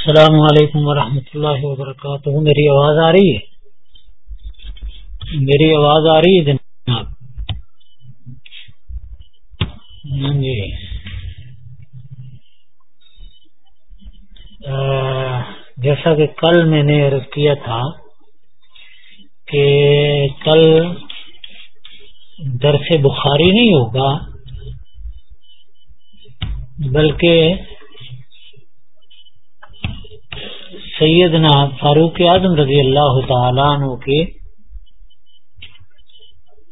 السلام علیکم ورحمۃ اللہ وبرکاتہ۔ میری آواز آ رہی ہے؟ میری آواز آ رہی ہے جناب؟ ہاں جی۔ جیسا کہ کل میں نے عرض کیا تھا کہ کل درس بخاری نہیں ہوگا، بلکہ سیدنا فاروق اعظم رضی اللہ تعالیٰ عنہ کے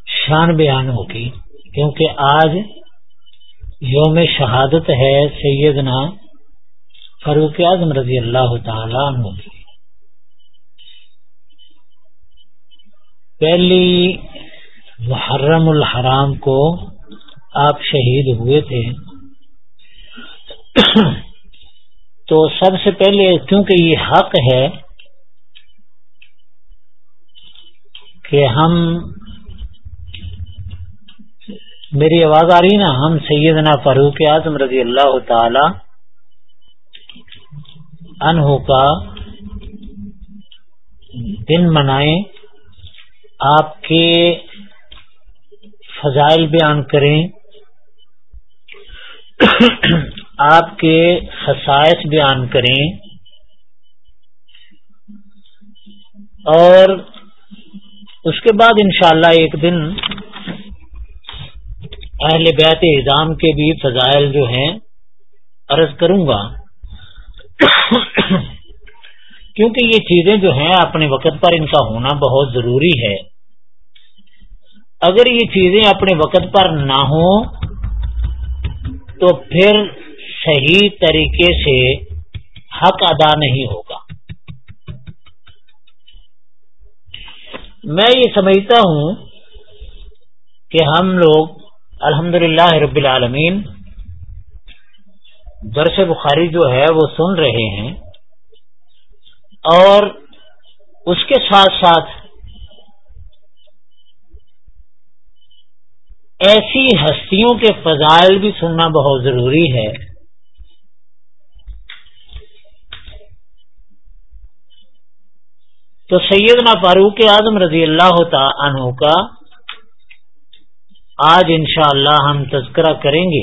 شان بیان ہوگی، کیونکہ آج یوم شہادت ہے سیدنا فاروق اعظم رضی اللہ تعالیٰ عنہ کی۔ پہلی محرم الحرام کو آپ شہید ہوئے تھے۔ تو سب سے پہلے کیونکہ یہ حق ہے کہ ہم میری آواز آ رہی نا، ہم سیدنا فاروق اعظم رضی اللہ تعالی انہوں کا دن منائیں، آپ کے فضائل بیان کریں۔ آپ کے خصائص بیان کریں اور اس کے بعد انشاءاللہ ایک دن اہل بیت اظام کے بھی فضائل جو ہیں عرض کروں گا۔ کیونکہ یہ چیزیں جو ہیں اپنے وقت پر ان کا ہونا بہت ضروری ہے۔ اگر یہ چیزیں اپنے وقت پر نہ ہوں تو پھر صحیح طریقے سے حق ادا نہیں ہوگا۔ میں یہ سمجھتا ہوں کہ ہم لوگ الحمد رب العالمین درس بخاری جو ہے وہ سن رہے ہیں اور اس کے ساتھ ساتھ ایسی ہستیوں کے فضائل بھی سننا بہت ضروری ہے۔ تو سیدنا فاروق اعظم رضی اللہ عنہ کا آج انشاءاللہ اللہ ہم تذکرہ کریں گے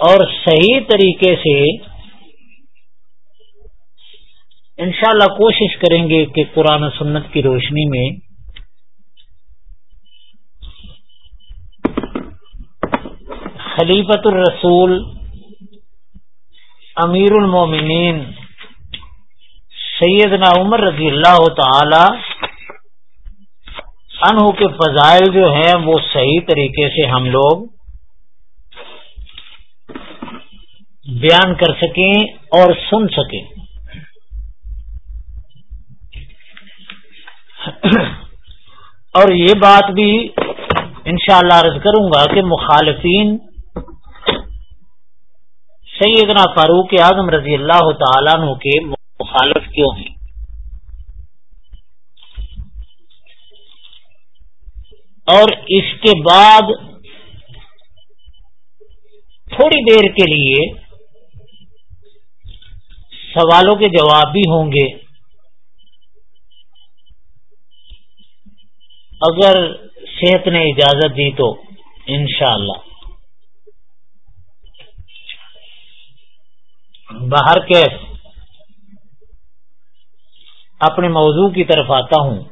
اور صحیح طریقے سے انشاءاللہ کوشش کریں گے کہ قرآن و سنت کی روشنی میں خلیفت الرسول امیر المومنین سیدنا عمر رضی اللہ تعالی عنہ کے فضائل جو ہیں وہ صحیح طریقے سے ہم لوگ بیان کر سکیں اور سن سکیں۔ اور یہ بات بھی انشاءاللہ عرض کروں گا کہ مخالفین سیدنا فاروق اعظم رضی اللہ تعالیٰ عنہ کے مخالف کیوں ہیں؟ اور اس کے بعد تھوڑی دیر کے لیے سوالوں کے جواب بھی ہوں گے۔ اگر صحت نے اجازت دی تو انشاءاللہ۔ باہر کے اپنے موضوع کی طرف آتا ہوں۔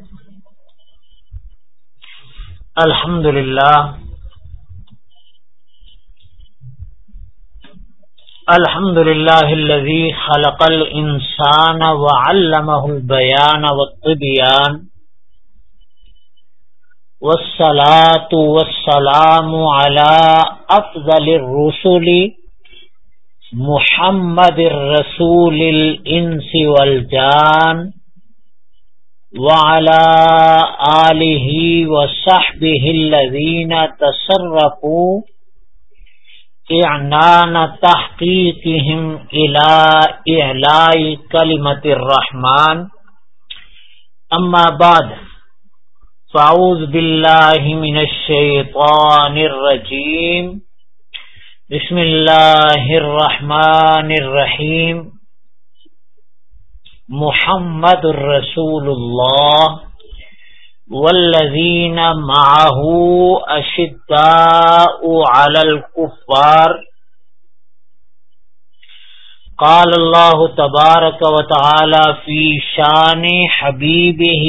الحمد للہ الحمد للہ الذي خلق الانسان وعلمه البيان والطبيان والصلاة والسلام على افضل الرسل محمد الرسول الانس والجان۔ وعلى آله وصحبه الذين تصرفوا إعنان تحقيقهم إلى إعلاء كلمة الرحمن. أما بعد، فأعوذ بالله من الشيطان الرجيم. بسم اللہ الرحمن الرحیم محمد الرسول اللہ والذین معه اشداء على الكفار قال الله تبارك وتعالى في شان حبيبه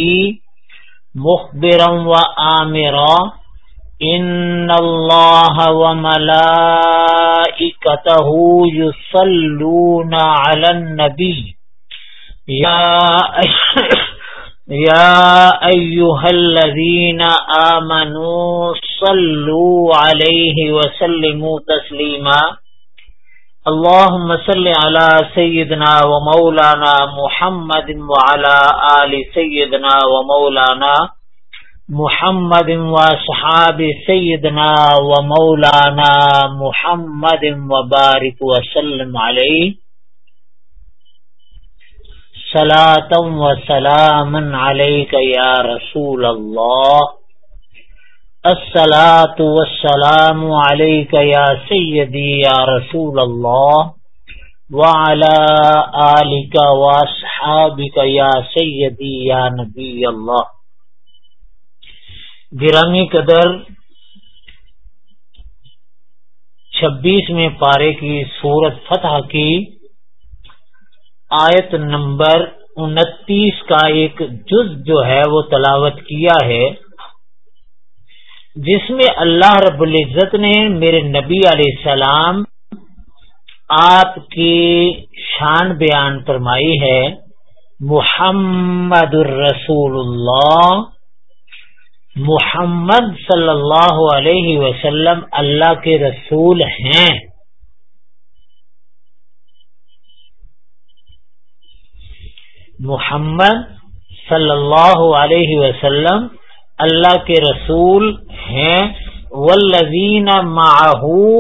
مخبرا وآمرا ان الله وملائكته يصلون على النبي يا يا ايها الذين امنوا صلوا عليه وسلموا تسليما. اللهم صل على سيدنا ومولانا محمد وعلى ال سيدنا ومولانا محمد وصحاب سيدنا ومولانا محمد وبارك وسلم عليه. صلاة وسلام عليك يا رسول الله السلاۃ والسلام علیک یا سیدی یا رسول اللہ. وعلى آلك واصحابك یا سیدی یا نبی اللہ. گرامی قدر، چھبیس میں پارے کی صورت فتح کی آیت نمبر انتیس کا ایک جز جو ہے وہ تلاوت کیا ہے، جس میں اللہ رب العزت نے میرے نبی علیہ السلام آپ کی شان بیان فرمائی ہے، محمد الرسول اللہ، محمد صلی اللہ علیہ وسلم اللہ کے رسول ہیں۔ محمد صلی اللہ علیہ وسلم اللہ کے رسول ہیں، والذین معه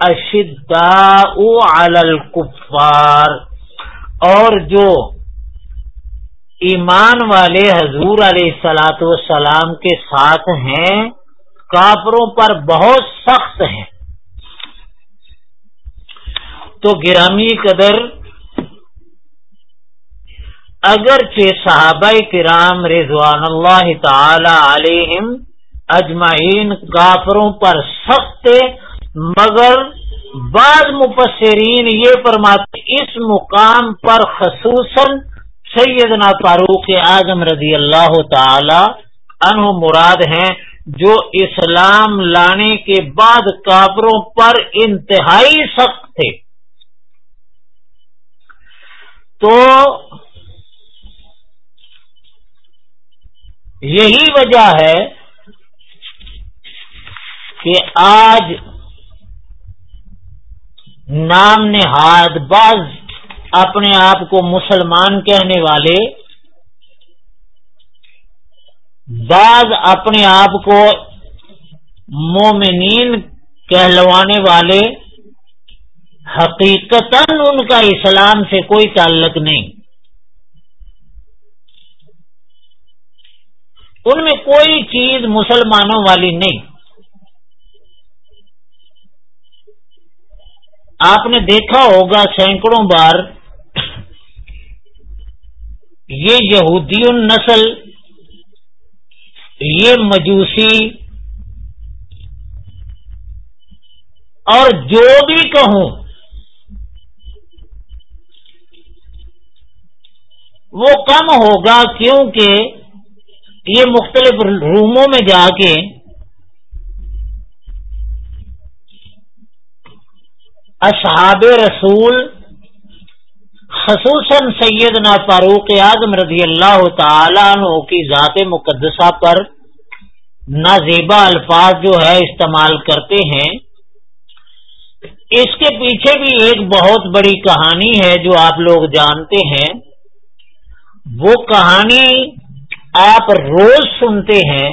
اشداء علی الكفار اور جو ایمان والے حضور علیہ السلاۃ والسلام کے ساتھ ہیں، کافروں پر بہت سخت ہیں۔ تو گرامی قدر اگرچہ صحابہ کرام رضوان اللہ تعالی علیہم اجمعین کافروں پر سخت مگر بعض مفسرین یہ فرماتے اس مقام پر خصوصاً سیدنا فاروق اعظم رضی اللہ تعالی عنہ مراد ہیں، جو اسلام لانے کے بعد کافروں پر انتہائی سخت تھے۔ تو یہی وجہ ہے کہ آج نام نہاد بعض اپنے آپ کو مسلمان کہنے والے بعض اپنے آپ کو مومنین کہلوانے والے حقیقت ان کا اسلام سے کوئی تعلق نہیں۔ ان میں کوئی چیز مسلمانوں والی نہیں۔ آپ نے دیکھا ہوگا سینکڑوں بار یہ یہودی نسل یہ مجوسی، اور جو بھی کہوں، وہ کم ہوگا کیونکہ یہ مختلف روموں میں جا کے اصحاب رسول، خصوصاً سیدنا فاروق اعظم رضی اللہ تعالی عنہ کی ذات مقدسہ پر نازیبا الفاظ جو ہے استعمال کرتے ہیں۔ اس کے پیچھے بھی ایک بہت بڑی کہانی ہے جو آپ لوگ جانتے ہیں۔ وہ کہانی آپ روز سنتے ہیں،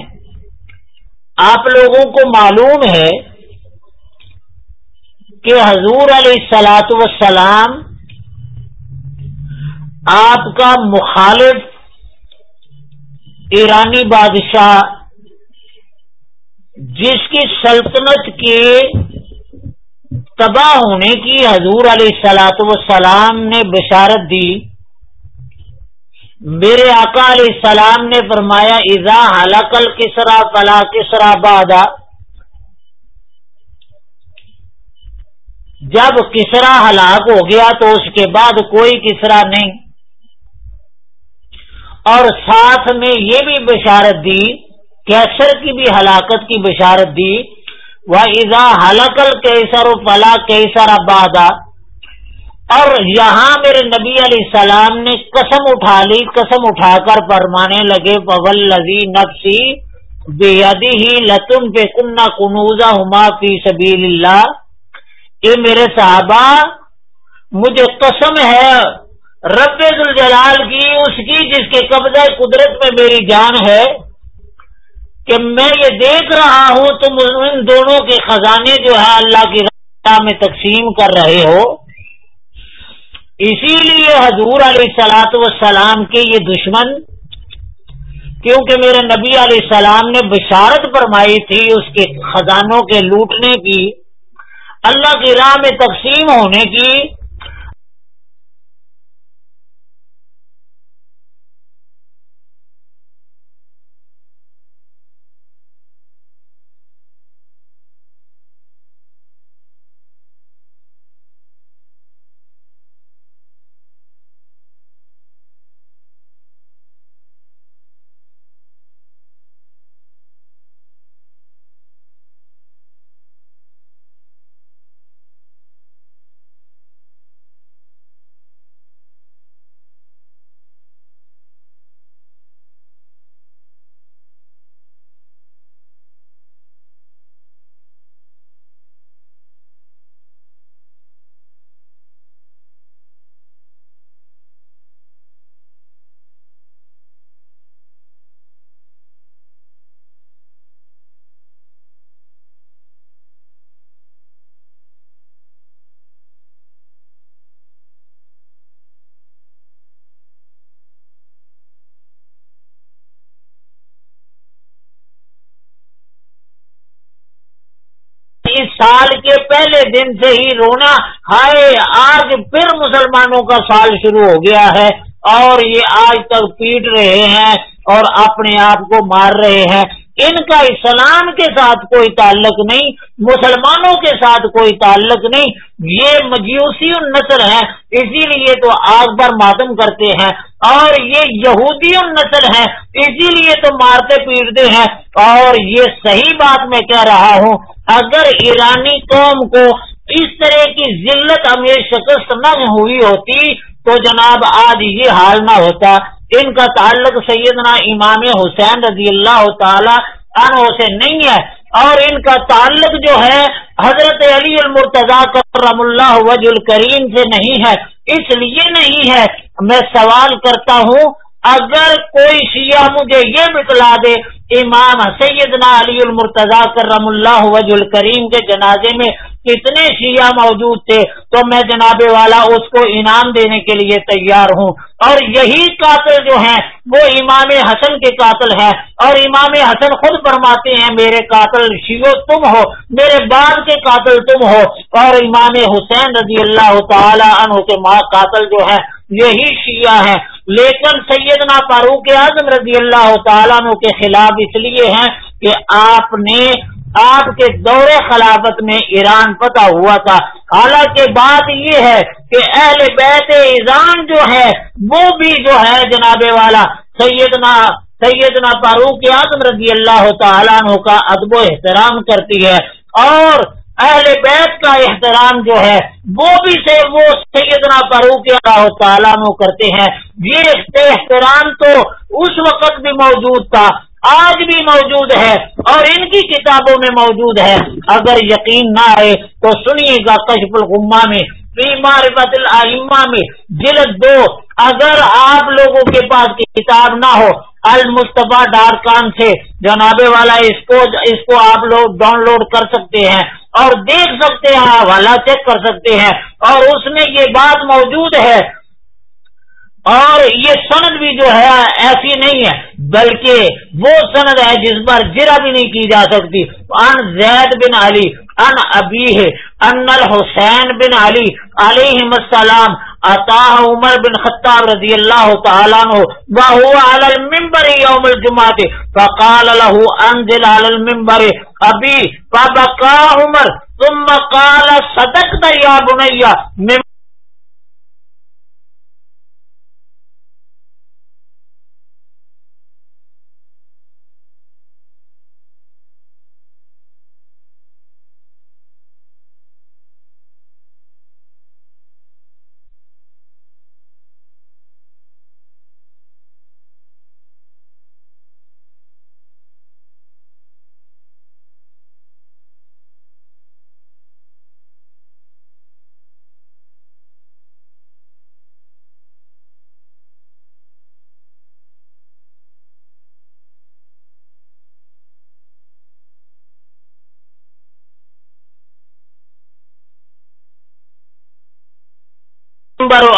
آپ لوگوں کو معلوم ہے کہ حضور علیہ سلاط وسلام آپ کا مخالف ایرانی بادشاہ جس کی سلطنت کے تباہ ہونے کی حضور علیہ سلاۃ وسلام نے بشارت دی میرے آقا علیہ السلام نے فرمایا ایزا حلقل کسرا فلا کسرا بادا جب کسرا ہلاک ہو گیا تو اس کے بعد کوئی کسرا نہیں۔ اور ساتھ میں یہ بھی بشارت دی کیسر کی بھی ہلاکت کی بشارت دی وہ ایزا حلقل کیسر فلا کیسر آبادا اور یہاں میرے نبی علیہ السلام نے قسم اٹھا لی، قسم اٹھا کر فرمانے لگے پول لذی نفسی بے ہی لتم پہ کنہ کنوزا ہما فی سبیل اللہ یہ میرے صحابہ، مجھے قسم ہے، رب الجلال کی، اس کی جس کے قبضہ قدرت میں میری جان ہے، کہ میں یہ دیکھ رہا ہوں، تم ان دونوں کے خزانے جو ہے اللہ کی راہ میں تقسیم کر رہے ہو۔ اسی لیے حضور علیہ سلاۃ وسلام کے یہ دشمن، کیونکہ میرے نبی علیہ السلام نے بشارت فرمائی تھی اس کے خزانوں کے لوٹنے کی، اللہ کی راہ میں تقسیم ہونے کی سال کے پہلے دن سے ہی رونا، ہائے، آج پھر مسلمانوں کا سال شروع ہو گیا ہے اور یہ آج تک پیٹ رہے ہیں اور اپنے آپ کو مار رہے ہیں۔ ان کا اسلام کے ساتھ کوئی تعلق نہیں، مسلمانوں کے ساتھ کوئی تعلق نہیں۔ یہ مجوسی نسل ہے اسی لیے تو آگ پر ماتم کرتے ہیں۔ اور یہ یہودی نسل ہے اسی لیے تو مارتے پیٹتے ہیں۔ اور یہ صحیح بات میں کہہ رہا ہوں اگر ایرانی قوم کو اس طرح کی ذلت ہمیں شکست نہ ہوئی ہوتی تو جناب آج یہ حال نہ ہوتا۔ ان کا تعلق سیدنا امام حسین رضی اللہ تعالی عنہ سے نہیں ہے۔ اور ان کا تعلق جو ہے حضرت علی المرتضی کرم اللہ وج الکریم سے نہیں ہے۔ اس لیے نہیں ہے۔ میں سوال کرتا ہوں، اگر کوئی شیعہ مجھے یہ بتلا دے امام سیدنا علی المرتضی کرم اللہ وج الکریم کے جنازے میں کتنے شیعہ موجود تھے، تو میں جناب والا اس کو انعام دینے کے لیے تیار ہوں۔ اور یہی قاتل جو ہیں، وہ امام حسن کے قاتل ہیں۔ اور امام حسن خود فرماتے ہیں، میرے قاتل شیو تم ہو، میرے بعد کے قاتل تم ہو۔ اور امام حسین رضی اللہ تعالی عنہ کے ماں قاتل جو ہے یہی شیعہ ہیں۔ لیکن سیدنا فاروق اعظم رضی اللہ تعالیٰ عنہ کے خلاف اس لیے ہیں کہ آپ نے آپ کے دور خلافت میں ایران پتہ ہوا تھا۔ حالانکہ بات یہ ہے کہ اہل بیت ایران جو ہے وہ بھی جو ہے جناب والا، سیدنا سیدنا فاروق اعظم رضی اللہ تعالیٰ عنہ کا ادب و احترام کرتی ہے۔ اور اہل بیت کا احترام جو ہے، وہ بھی سے وہ سیدنا فاروق اللہ تعالیٰ کرتے ہیں۔ یہ احترام تو اس وقت بھی موجود تھا، آج بھی موجود ہے اور ان کی کتابوں میں موجود ہے۔ اگر یقین نہ آئے تو سنیے گا کشف الغما میں معرفت العما میں، جلد دو۔ اگر آپ لوگوں کے پاس کتاب نہ ہو، المصطفیٰ ڈار کان سے جنابے والا اس کو اس کو آپ لوگ ڈاؤن لوڈ کر سکتے ہیں۔ اور دیکھ سکتے ہیں حوالہ چیک کر سکتے ہیں۔ اور اس میں یہ بات موجود ہے۔ اور یہ سند بھی جو ہے، ایسی نہیں ہے، بلکہ وہ سند ہے جس پر جرا بھی نہیں کی جا سکتی۔ ان زید بن علی ان ابی ان الحسین بن علی علیہ السلام۔ عطا عمر بن خطاب رضی اللہ تعالیٰ عنہ وهو على المنبر يوم الجمعة فقال له انزل على المنبر، ابی فبقى عمر، ثم قال صدقت يا بني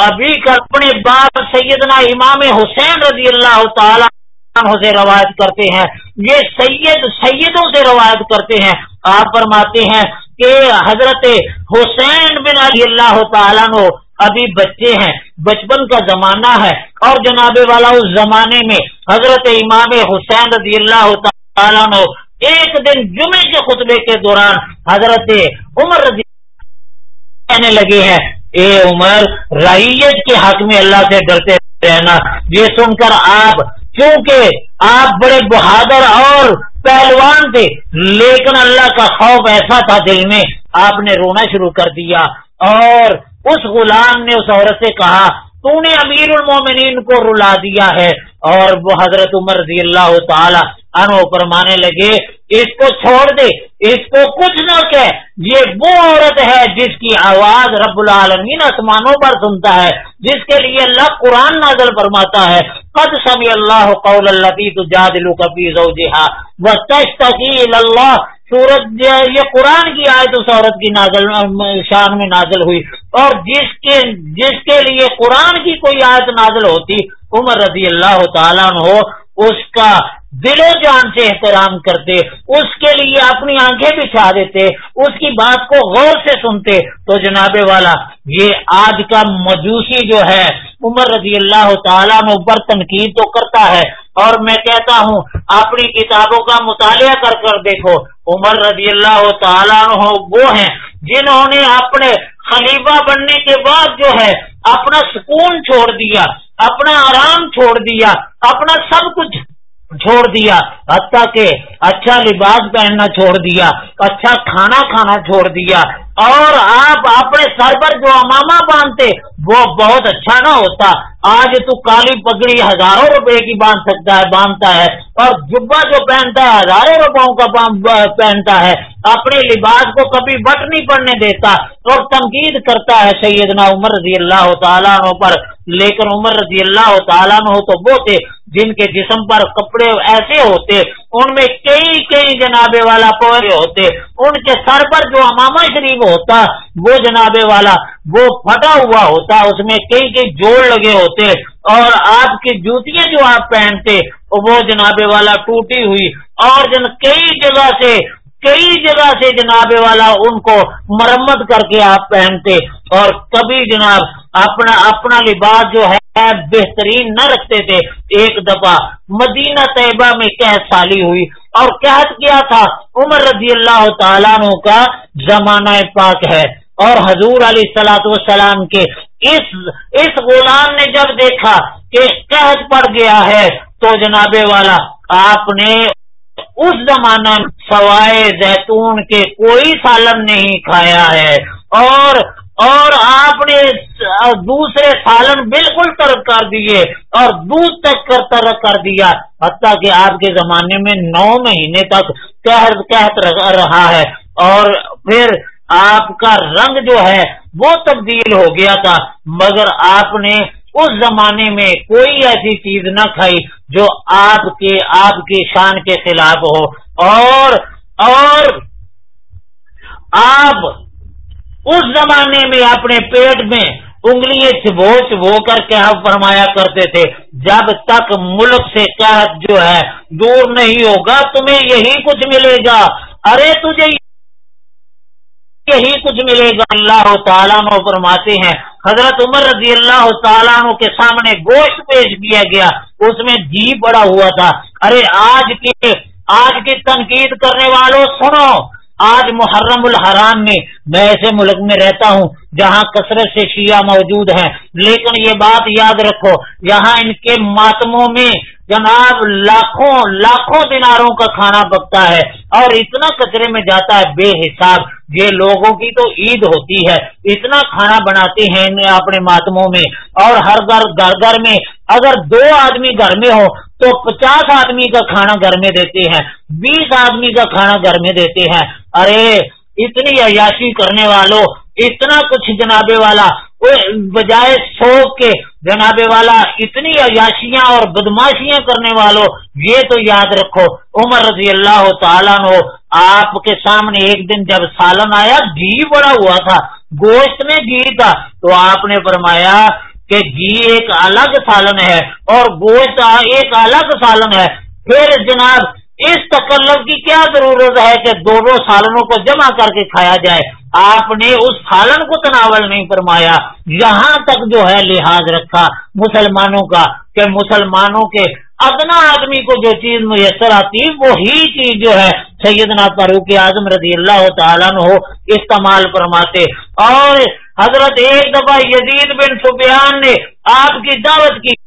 ابھی اپنے باپ سیدنا امام حسین رضی اللہ تعالی سے روایت کرتے ہیں، یہ سید، سیدوں سے روایت کرتے ہیں۔ آپ فرماتے ہیں کہ حضرت حسین بن علی اللہ تعالیٰ نو ابھی بچے ہیں، بچپن کا زمانہ ہے۔ اور جناب والا، اس زمانے میں حضرت امام حسین رضی اللہ تعالیٰ نو ایک دن جمعے کے خطبے کے دوران حضرت عمر رضی کہنے لگے ہیں۔ اے عمر ریت کے حق میں اللہ سے ڈرتے رہنا۔ یہ سن کر آپ کیونکہ آپ بڑے بہادر اور پہلوان تھے، لیکن اللہ کا خوف ایسا تھا دل میں، آپ نے رونا شروع کر دیا۔ اور اس غلام نے اس عورت سے کہا، تو نے امیر المومنین کو رلا دیا ہے۔ اور وہ حضرت عمر رضی اللہ تعالی انو فرمانے لگے اس کو چھوڑ دے، اس کو کچھ نہ کہ یہ وہ عورت ہے جس کی آواز رب العالمین آسمانوں پر سنتا ہے، جس کے لیے اللہ قرآن نازل فرماتا ہے، قد سمی اللہ قول اللہ زوجہا اللہ سورج یہ قرآن کی آیت اس عورت کی نازل، شان میں نازل ہوئی۔ اور جس کے جس کے لیے قرآن کی کوئی آیت نازل ہوتی، عمر رضی اللہ تعالیٰ ہو اس کا دل و جان سے احترام کرتے، اس کے لیے اپنی آنکھیں بچھا دیتے، اس کی بات کو غور سے سنتے، تو جناب والا، یہ آج کا مجوسی جو ہے، عمر رضی اللہ تعالیٰ میں اوپر تنقید تو کرتا ہے، اور میں کہتا ہوں، اپنی کتابوں کا مطالعہ کر کر دیکھو، عمر رضی اللہ تعالیٰ وہ ہیں جنہوں نے اپنے خلیفہ بننے کے بعد جو ہے، اپنا سکون چھوڑ دیا، اپنا آرام چھوڑ دیا، اپنا سب کچھ چھوڑ دیا، حتیٰ کہ اچھا لباس پہننا چھوڑ دیا اچھا کھانا کھانا چھوڑ دیا۔ اور آپ اپنے سر پر جو اماما باندھتے، وہ بہت اچھا نہ ہوتا۔ آج تو کالی پگڑی ہزاروں روپے کی باندھ سکتا ہے، باندھتا ہے۔ اور جبا جو پہنتا ہے، ہزاروں روپوں کا پہنتا ہے۔ اپنے لباس کو کبھی بٹ نہیں پڑنے دیتا اور تنقید کرتا ہے سیدنا عمر رضی اللہ تعالیٰ پر۔ لیکن عمر رضی اللہ تعالیٰ ہو تو وہ تھے جن کے جسم پر کپڑے ایسے ہوتے، ان میں کئی کئی جنابے والا پورے ہوتے۔ ان کے سر پر جو امامہ شریف ہوتا، وہ جنابے والا، وہ پھٹا ہوا ہوتا، اس میں کئی کئی جوڑ لگے ہوتے۔ اور آپ کی جوتیاں جو آپ پہنتے، وہ جنابے والا ٹوٹی ہوئی۔ اور جن کئی جگہ سے کئی جگہ سے جناب والا ان کو مرمت کر کے آپ پہنتے اور کبھی جناب اپنا اپنا لباس جو ہے بہترین نہ رکھتے تھے، ایک دفعہ مدینہ طیبہ میں قحط سالی ہوئی اور قحط کیا تھا؟ عمر رضی اللہ تعالیٰ کا زمانہ پاک ہے اور حضور علیہ سلاۃ والسلام کے اس اس غلام نے جب دیکھا کہ قحط پڑ گیا ہے تو جناب والا آپ نے اس زمانہ سوائے زیتون کے کوئی سالن نہیں کھایا ہے۔ اور اور آپ نے دوسرے سالن بالکل ترک کر دیے اور دودھ تک کر ترک کر دیا۔ حتیٰ کہ آپ کے زمانے میں نو مہینے تک کہت رہا ہے۔ اور پھر آپ کا رنگ جو ہے وہ تبدیل ہو گیا تھا۔ مگر آپ نے اس زمانے میں کوئی ایسی چیز نہ کھائی جو آپ کے، آپ کی شان کے خلاف ہو۔ اور اور آپ اس زمانے میں اپنے پیٹ میں انگلیاں چبو چبو کر کے فرمایا کرتے تھے، جب تک ملک سے قحط جو ہے دور نہیں ہوگا، تمہیں یہی کچھ ملے گا۔ ارے، تجھے یہی کچھ ملے گا۔ اللہ تعالیٰ فرماتے ہیں حضرت عمر رضی اللہ تعالیٰ کے سامنے گوشت پیش کیا گیا۔ اس میں جی بڑا ہوا تھا۔ ارے، آج کی آج کی تنقید کرنے والوں سنو۔ آج محرم الحرام میں میں ایسے ملک میں رہتا ہوں جہاں کثرت سے شیعہ موجود ہیں۔ لیکن یہ بات یاد رکھو، یہاں ان کے ماتموں میں جناب، لاکھوں لاکھوں دناروں کا کھانا پکتا ہے اور اتنا کچرے میں جاتا ہے بے حساب۔ یہ لوگوں کی تو عید ہوتی ہے۔ اتنا کھانا بناتے ہیں اپنے ماتموں میں۔ اور ہر گھر گھر گھر میں اگر دو آدمی گھر میں ہو تو پچاس آدمی کا کھانا گھر میں دیتے ہیں۔ بیس آدمی کا کھانا گھر میں دیتے ہیں۔ ارے، اتنی عیاشی کرنے والوں اتنا کچھ جنابے والا بجائے سوک کے جناب والا اتنی عیاشیاں اور بدماشیاں کرنے والوں، یہ تو یاد رکھو، عمر رضی اللہ تعالیٰ نو آپ کے سامنے ایک دن جب سالن آیا، گھی بڑا ہوا تھا، گوشت میں گھی تھا، تو آپ نے فرمایا کہ گھی ایک الگ سالن ہے اور گوشت ایک الگ سالن ہے۔ پھر جناب، اس تکلف کی کیا ضرورت ہے کہ دونوں سالنوں کو جمع کر کے کھایا جائے؟ آپ نے اس سالن کو تناول نہیں فرمایا، یہاں تک جو ہے لحاظ رکھا مسلمانوں کا کہ مسلمانوں کے ادنا آدمی کو جو چیز میسر آتی، وہی چیز جو ہے سیدنا فاروق اعظم رضی اللہ تعالیٰ ہو استعمال فرماتے۔ اور حضرت ایک دفعہ یزید بن سفیان نے آپ کی دعوت کی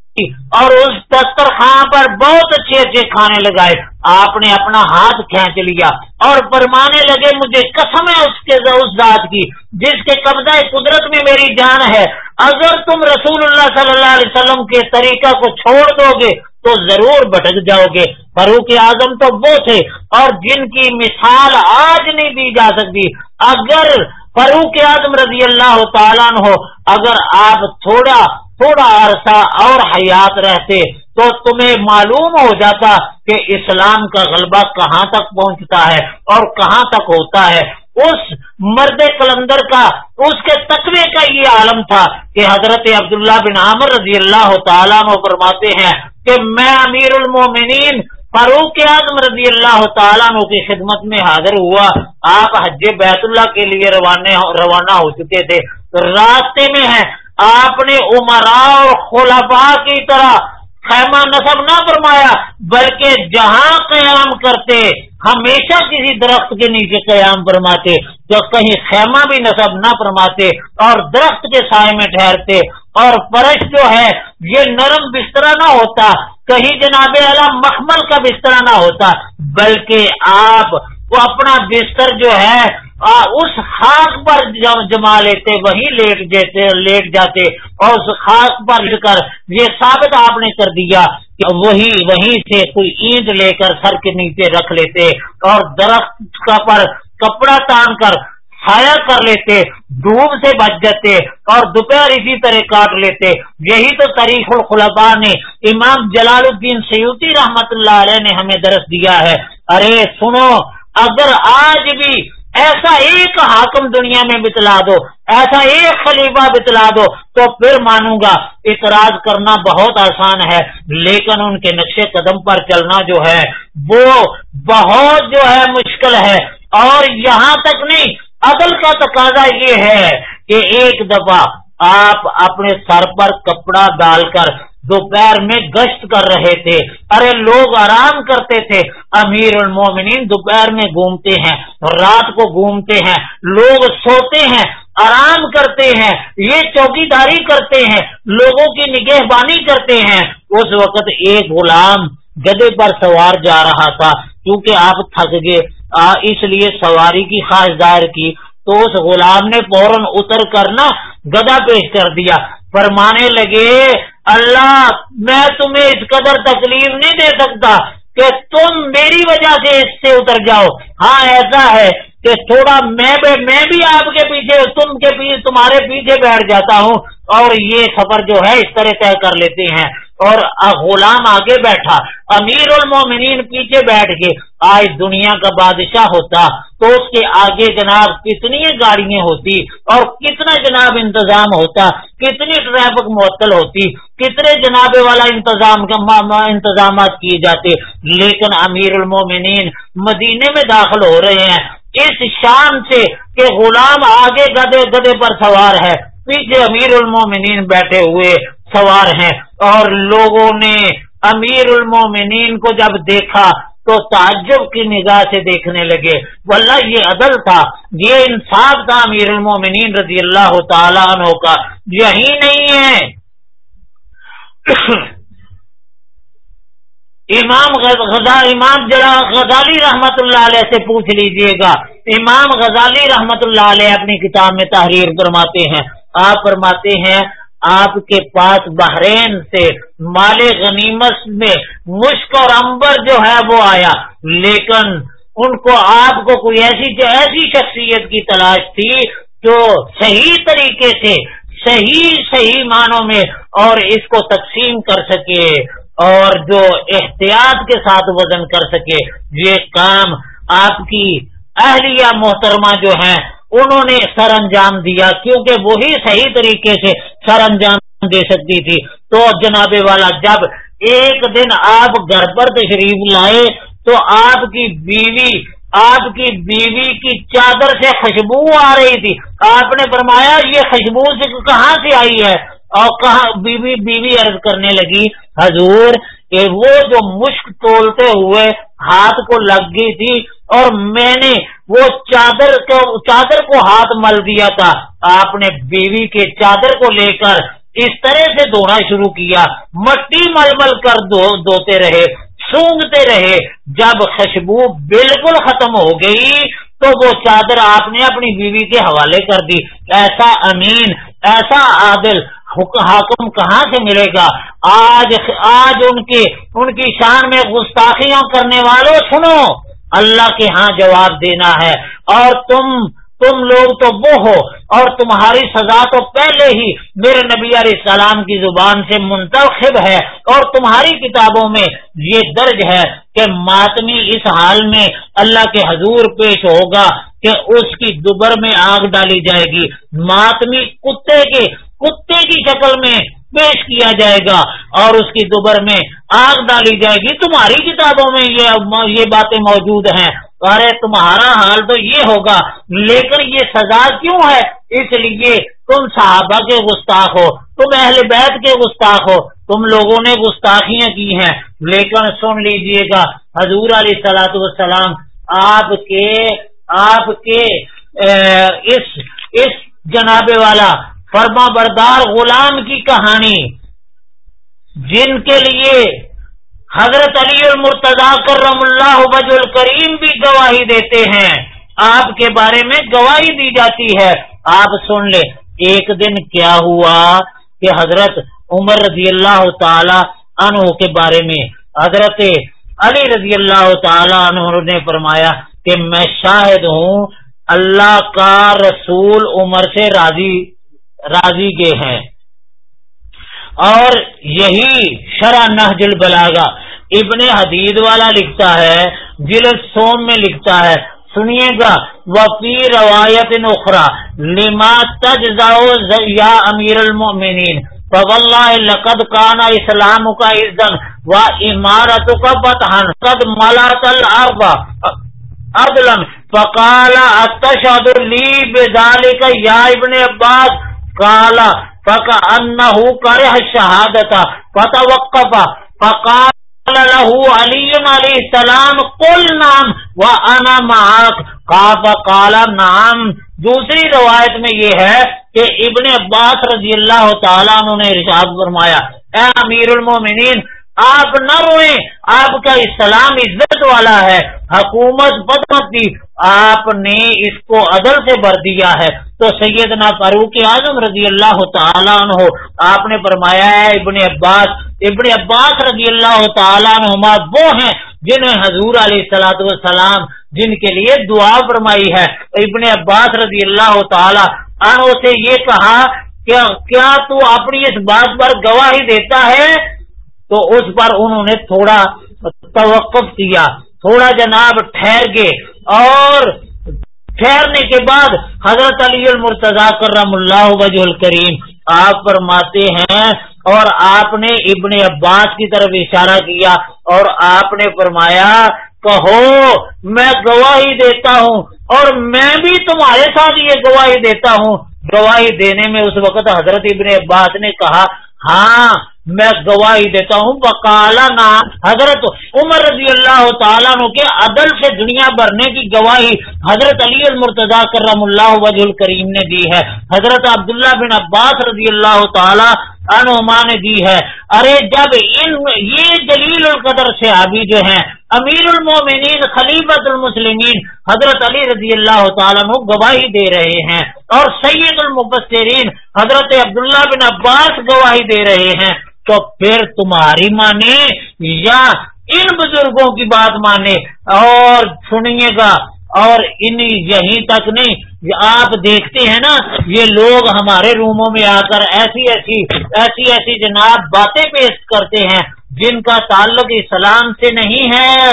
اور اس دسترخوان پر بہت اچھے اچھے کھانے لگائے۔ آپ نے اپنا ہاتھ کھینچ لیا اور فرمانے لگے، مجھے قسم ہے اس کے اس ذات کی، جس کے قبضہ قدرت میں میری جان ہے۔ اگر تم رسول اللہ صلی اللہ علیہ وسلم کے طریقہ کو چھوڑ دو گے، تو ضرور بھٹک جاؤ گے۔ فاروق اعظم تو وہ تھے اور جن کی مثال آج نہیں دی جا سکتی۔ اگر فاروق اعظم رضی اللہ تعالیٰ ہو اگر آپ تھوڑا تھوڑا عرصہ اور حیات رہتے تو تمہیں معلوم ہو جاتا کہ اسلام کا غلبہ کہاں تک پہنچتا ہے اور کہاں تک ہوتا ہے۔ اس مرد کلندر کا، اس کے تقوی کا یہ عالم تھا کہ حضرت عبداللہ بن عامر رضی اللہ تعالیٰ فرماتے ہیں کہ میں امیر المومنین فاروق اعظم رضی اللہ تعالیٰ کی خدمت میں حاضر ہوا۔ آپ حج بیت اللہ کے لیے روانہ ہو چکے تھے۔ راستے میں ہیں۔ آپ نے عمرا اور خلفا کی طرح خیمہ نصب نہ فرمایا، بلکہ جہاں قیام کرتے، ہمیشہ کسی درخت کے نیچے قیام فرماتے۔ تو کہیں خیمہ بھی نصب نہ فرماتے اور درخت کے سائے میں ٹھہرتے، اور فرش جو ہے، یہ نرم بستر نہ ہوتا، کہیں جناب اعلیٰ مخمل کا بستر نہ ہوتا، بلکہ آپ وہ اپنا بستر جو ہے اس خاک پر جما لیتے وہی لیٹ جاتے لیٹ جاتے، اور اس خاک پر لٹ کر یہ ثابت آپ نے کر دیا کہ وہی، وہیں سے کوئی اینٹ لے کر سر کے نیچے رکھ لیتے اور درخت کا پر کپڑا تان کر سایہ کر لیتے، دھوپ سے بچ جاتے اور دوپہر اسی طرح کاٹ لیتے۔ یہی تو تاریخ الخلفاء نے امام جلال الدین سیوتی رحمت اللہ علیہ نے ہمیں درس دیا ہے۔ ارے، سنو اگر آج بھی ایسا ایک حاکم دنیا میں بتلا دو، ایسا ایک خلیفہ بتلا دو، تو پھر مانوں گا، اعتراض کرنا بہت آسان ہے، لیکن ان کے نقشے قدم پر چلنا جو ہے، وہ بہت جو ہے مشکل ہے۔ اور یہاں تک نہیں، عدل کا تقاضا یہ ہے کہ ایک دفعہ آپ اپنے سر پر کپڑا ڈال کر دوپہر میں گشت کر رہے تھے۔ ارے، لوگ آرام کرتے تھے۔ امیر المومنین دوپہر میں گھومتے ہیں، رات کو گھومتے ہیں۔ لوگ سوتے ہیں، آرام کرتے ہیں۔ یہ چوکی داری کرتے ہیں۔ لوگوں کی نگہبانی کرتے ہیں۔ اس وقت ایک غلام گدے پر سوار جا رہا تھا۔ کیونکہ آپ تھک گئے اس لیے سواری کی خواہش دار کی۔ تو اس غلام نے فوراً اتر کر نا گدا پیش کر دیا۔ فرمانے لگے اللہ، میں تمہیں اس قدر تکلیف نہیں دے سکتا کہ تم میری وجہ سے اس سے اتر جاؤ۔ ہاں ایسا ہے کہ تھوڑا میں میں بھی آپ کے پیچھے، تم کے پیچھے تمہارے پیچھے بیٹھ جاتا ہوں اور یہ سفر جو ہے اس طرح طے کر لیتے ہیں۔ اور غلام آگے بیٹھا۔ امیر المومنین پیچھے بیٹھ کے، آج دنیا کا بادشاہ ہوتا، تو اس کے آگے جناب کتنی گاڑیاں ہوتی، اور کتنا جناب انتظام ہوتا، کتنی ٹریفک معطل ہوتی، کتنے جناب والا انتظام انتظامات کیے جاتے۔ لیکن امیر المومنین مدینے میں داخل ہو رہے ہیں۔ اس شان سے کہ غلام آگے گدے گدے پر سوار ہے۔ پیچھے امیر المومنین بیٹھے ہوئے۔ سوار ہیں۔ اور لوگوں نے امیر المومنین کو جب دیکھا تو تعجب کی نگاہ سے دیکھنے لگے۔ واللہ یہ عدل تھا۔ یہ انصاف تھا امیر المومنین رضی اللہ تعالیٰ عنہ کا۔ یہی نہیں ہے۔ امام غزا، امام غزالی رحمت اللہ علیہ سے پوچھ لیجیے گا۔ امام غزالی رحمت اللہ علیہ اپنی کتاب میں تحریر فرماتے ہیں۔ آپ فرماتے ہیں آپ کے پاس بحرین سے، مال غنیمت میں مشک اور امبر جو ہے وہ آیا۔ لیکن ان کو، آپ کو کوئی ایسی جو ایسی شخصیت کی تلاش تھی جو صحیح طریقے سے، صحیح صحیح معنوں میں اور اس کو تقسیم کر سکے اور جو احتیاط کے ساتھ وزن کر سکے۔ یہ کام آپ کی اہلیہ محترمہ جو ہیں انہوں نے سر انجام دیا کیونکہ وہی صحیح طریقے سے سر انجام دے سکتی تھی۔ تو جناب والا، جب ایک دن آپ گھر پر تشریف لائے تو آپ کی بیوی، آپ کی بیوی کی چادر سے خوشبو آ رہی تھی۔ آپ نے فرمایا، یہ خوشبو سے کہاں سے آئی ہے؟ اور کہاں بیوی بیوی عرض کرنے لگی، حضور، کہ وہ جو مشک تولتے ہوئے ہاتھ کو لگ گئی تھی اور میں نے وہ چادر کو چادر کو ہاتھ مل دیا تھا۔ آپ نے بیوی کے چادر کو لے کر اس طرح سے دھونا شروع کیا۔ مٹی مل مل کر دو رہے، سونگتے رہے۔ جب خوشبو بالکل ختم ہو گئی تو وہ چادر آپ نے اپنی بیوی کے حوالے کر دی۔ ایسا امین، ایسا عادل حاکم کہاں سے ملے گا؟ آج آج ان کی ان کی شان میں گستاخیاں کرنے والوں سنو۔ اللہ کے ہاں جواب دینا ہے۔ اور تم تم لوگ تو وہ ہو۔ اور تمہاری سزا تو پہلے ہی میرے نبی علیہ السلام کی زبان سے منتخب ہے۔ اور تمہاری کتابوں میں یہ درج ہے کہ ماتمی اس حال میں اللہ کے حضور پیش ہوگا کہ اس کی دوبر میں آگ ڈالی جائے گی۔ ماتمی کتے کے کتے کی شکل میں پیش کیا جائے گا اور اس کی دوبر میں آگ ڈالی جائے گی۔ تمہاری کتابوں میں یہ یہ باتیں موجود ہیں۔ ارے، تمہارا حال تو یہ ہوگا، لیکن یہ سزا کیوں ہے؟ اس لیے تم صحابہ کے گستاخ ہو، تم اہل بیت کے گستاخ ہو، تم لوگوں نے گستاخیاں کی ہیں۔ لیکن سن لیجیے گا، حضور علیہ سلاۃ والسلام آپ کے آپ کے اس اس جناب والا فرما بردار غلام کی کہانی، جن کے لیے حضرت علی المرتضی کرم اللہ بج الکریم بھی گواہی دیتے ہیں۔ آپ کے بارے میں گواہی دی جاتی ہے۔ آپ سن لے ایک دن کیا ہوا کہ حضرت عمر رضی اللہ تعالی عنہ کے بارے میں حضرت علی رضی اللہ تعالی عنہ نے فرمایا کہ میں شاہد ہوں، اللہ کا رسول عمر سے راضی راضی کے ہیں۔ اور یہی شرح نحج البلاغا ابن حدید والا لکھتا ہے جل سوم میں لکھتا ہے، سنیے گا، وفی روایت نخرا لما تجزا یا امیر المؤمنین، فواللہ لقد کانا اسلام کا عزن و عمارت کا فتحن قد ملات الارض عدلا، فقال اتشهد لي بذلك يا ابن عباس کالا پکا ان کر شہادت پتا وقفا فقال له علی علیہ السلام کل نام و انا معاک۔ قاب قالا نام دوسری روایت میں یہ ہے کہ ابن عباس رضی اللہ تعالیٰ نے ارشاد فرمایا، اے امیر المومنین آپ نہ روئیں، آپ کا اسلام عزت والا ہے، حکومت بدمتی آپ نے اس کو عدل سے بھر دیا ہے۔ تو سیدنا فاروق اعظم رضی اللہ تعالیٰ عنہ، آپ نے فرمایا ہے، ابن عباس ابن عباس رضی اللہ تعالیٰ عنہ وہ ہیں جنہیں حضور علیہ السلاۃ والسلام جن کے لیے دعا فرمائی ہے۔ ابن عباس رضی اللہ تعالیٰ عنہ سے یہ کہا کہ کیا تو اپنی اس بات پر گواہی دیتا ہے تو اس پر انہوں نے تھوڑا توقف کیا، تھوڑا جناب ٹھہر گئے اور ٹھہرنے کے بعد حضرت علی المرتضی کرم اللہ وجہ الکریم آپ فرماتے ہیں اور آپ نے ابن عباس کی طرف اشارہ کیا اور آپ نے فرمایا، کہو، میں گواہی دیتا ہوں اور میں بھی تمہارے ساتھ یہ گواہی دیتا ہوں۔ گواہی دینے میں اس وقت حضرت ابن عباس نے کہا ہاں میں گواہی دیتا ہوں بکالا نام حضرت عمر رضی اللہ تعالیٰ کے عدل سے دنیا بھرنے کی گواہی حضرت علی المرتضی کرم اللہ وجہ الکریم نے دی ہے۔ حضرت عبداللہ بن عباس رضی اللہ تعالیٰ عنما نے دی ہے۔ ارے، جب ان یہ جلیل القدر سے ابھی جو ہیں، امیر المومنین خلیفت المسلمین حضرت علی رضی اللہ تعالیٰ گواہی دے رہے ہیں اور سید المبصرین حضرت عبداللہ بن عباس گواہی دے رہے ہیں۔ تو پھر تمہاری مانے یا ان بزرگوں کی بات مانے اور سنیے گا اور ان یہیں تک نہیں آپ دیکھتے ہیں نا، یہ لوگ ہمارے روموں میں آ کر ایسی ایسی ایسی ایسی جناب باتیں پیش کرتے ہیں جن کا تعلق اسلام سے نہیں ہے۔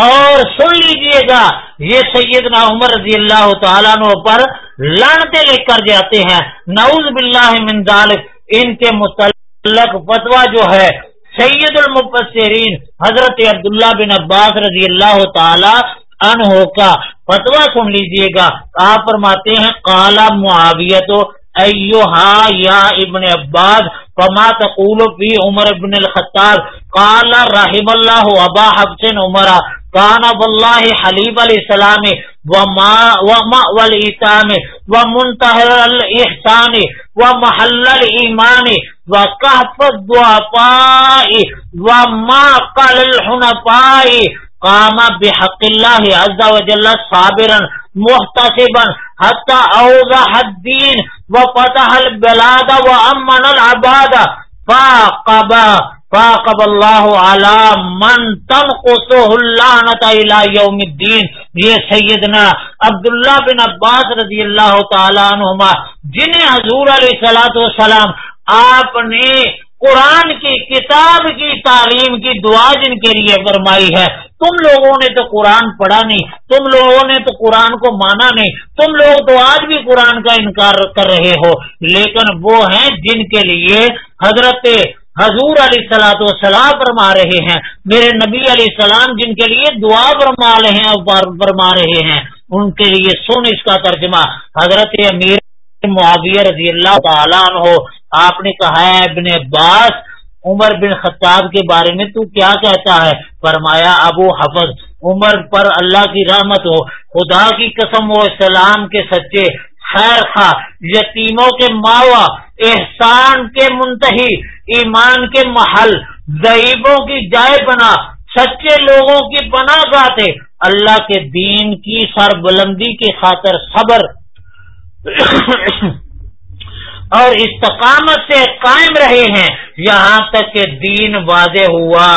اور سن لیجیے گا، یہ سیدنا عمر رضی اللہ تعالیٰ پر لڑتے لے کر جاتے ہیں۔ نعوذ باللہ من ذالک ان کے متعلق فتوا جو ہے، سید المفسرین حضرت عبداللہ بن عباس رضی اللہ تعالی عنہ کا فتوا سن لیجیے گا۔ آپ فرماتے ہیں کالا معاویت یا ابن عباس، فما تقول فی عمر ابن الخطاب؟ قال رحم اللہ ابا حفظ عمرہ۔ کان واللہ حلیب علیہ السلام وما والایتام ومنتهر الاحسان ومحل الايمان وكهف الضعفاء وما قال الحنفاء قام بحق الله عز وجل صابرا محتسبا حتى اوضح الدين وفتح البلاد وامن العباد فاقبا فاقب اللہ علی من تنقصه اللعنت الى یوم الدین۔ یہ سیدنا عبداللہ بن عباس رضی اللہ تعالیٰ عنہما، جنہیں حضور علیہ السلام والسلام آپ نے قرآن کی، کتاب کی، تعلیم کی دعا جن کے لیے فرمائی ہے، تم لوگوں نے تو قرآن پڑھا نہیں، تم لوگوں نے تو قرآن کو مانا نہیں، تم لوگ تو آج بھی قرآن کا انکار کر رہے ہو، لیکن وہ ہیں جن کے لیے حضرت حضور علیہ السلاۃ وسلام فرما رہے ہیں۔ میرے نبی علیہ السلام جن کے لیے دعا فرما رہے ہیں فرما رہے ہیں، ان کے لیے سن اس کا ترجمہ۔ حضرت امیر معاویہ رضی اللہ تعالیٰ عنہ، آپ نے کہا ہے، ابن عباس، عمر بن خطاب کے بارے میں تو کیا کہتا ہے؟ فرمایا، ابو حفظ، عمر پر اللہ کی رحمت ہو، خدا کی قسم و اسلام کے سچے خیر خواہ، یتیموں کے ماوا، احسان کے منتحی ایمان کے محل ضعیبوں کی جائے بنا سچے لوگوں کی پناہ گاتے، اللہ کے دین کی سر بلندی کی خاطر صبر۔ اور استقامت سے قائم رہے ہیں۔ یہاں تک کہ دین واضح ہوا،